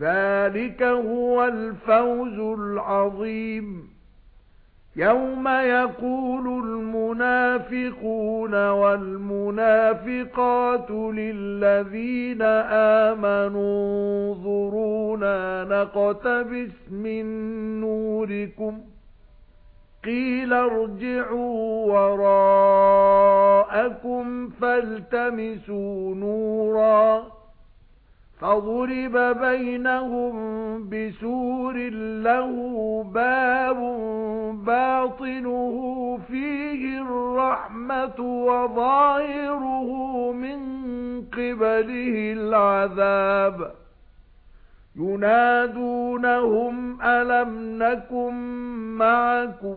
ذَلِكَ هُوَ الْفَوْزُ الْعَظِيمُ. يَوْمَ يَقُولُ الْمُنَافِقُونَ وَالْمُنَافِقَاتُ لِلَّذِينَ آمَنُوا انظُرُونَا نَقْتَبِسْ مِن نُّورِكُمْ. قِيلَ ارْجِعُوا وَرَاءَكُمْ فَالْتَمِسُوا نُورًا. فَضُرِبَ بَيْنَهُم بِسُورٍ لَّهُ بَابٌ بَاطِنُهُ فِيهِ الرَّحْمَةُ وَظَاهِرُهُ مِن قِبَلِهِ الْعَذَابُ. يُنَادُونَهُمْ أَلَمْ نَكُن مَّعَكُمْ؟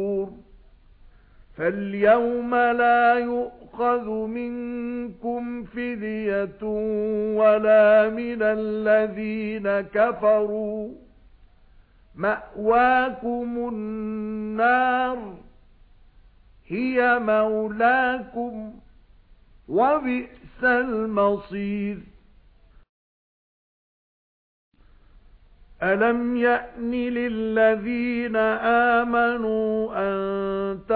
فَالْيَوْمَ لَا يُؤْخَذُ مِنكُمْ فِدْيَةٌ وَلَا مِنَ الَّذِينَ كَفَرُوا مَأْوَاكُمُ النَّارُ هِيَ مَوْلَاكُمْ وَبِئْسَ الْمَصِيرُ أَلَمْ يَأْنِ لِلَّذِينَ آمَنُوا أَن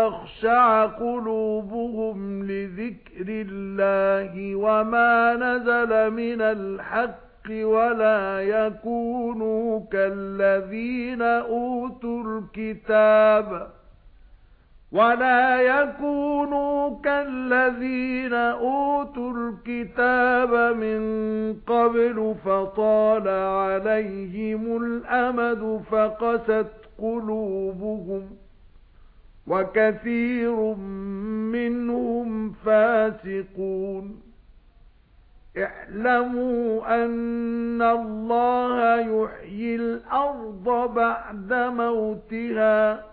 تَخْشَعَ قُلُوبُهُمْ لِذِكْرِ اللَّهِ وَمَا نَزَلَ مِنَ الْحَقِّ وَلَا يَكُونُوا كَالَّذِينَ أُوتُوا الْكِتَابَ وَلَا يَكُونُوا كَالَّذِينَ أُوتُوا الْكِتَابَ مِنْ قَبْلُ فَطَالَ عَلَيْهِمُ الْأَمَدُ فَقَسَتْ قُلُوبُهُمْ وَكَثِيرٌ مِنْهُمْ فَاسِقُونَ. اعْلَمُوا أَنَّ اللَّهَ يُحْيِي الْأَرْضَ بَعْدَ مَوْتِهَا.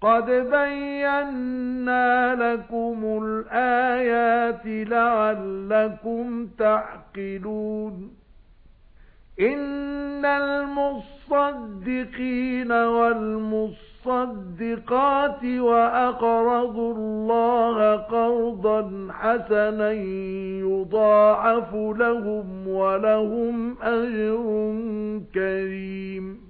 قَدْ بَيَّنَّا لَكُمُ الْآيَاتِ لَعَلَّكُمْ تَعْقِلُونَ. إِنَّ الْمُصَّدِّقِينَ وَالْمُصَّدِّقَاتِ وَأَقْرَضُوا اللَّهَ قَرْضًا حَسَنًا يُضَاعَفُ لَهُمْ وَلَهُمْ أَجْرٌ كَرِيمٌ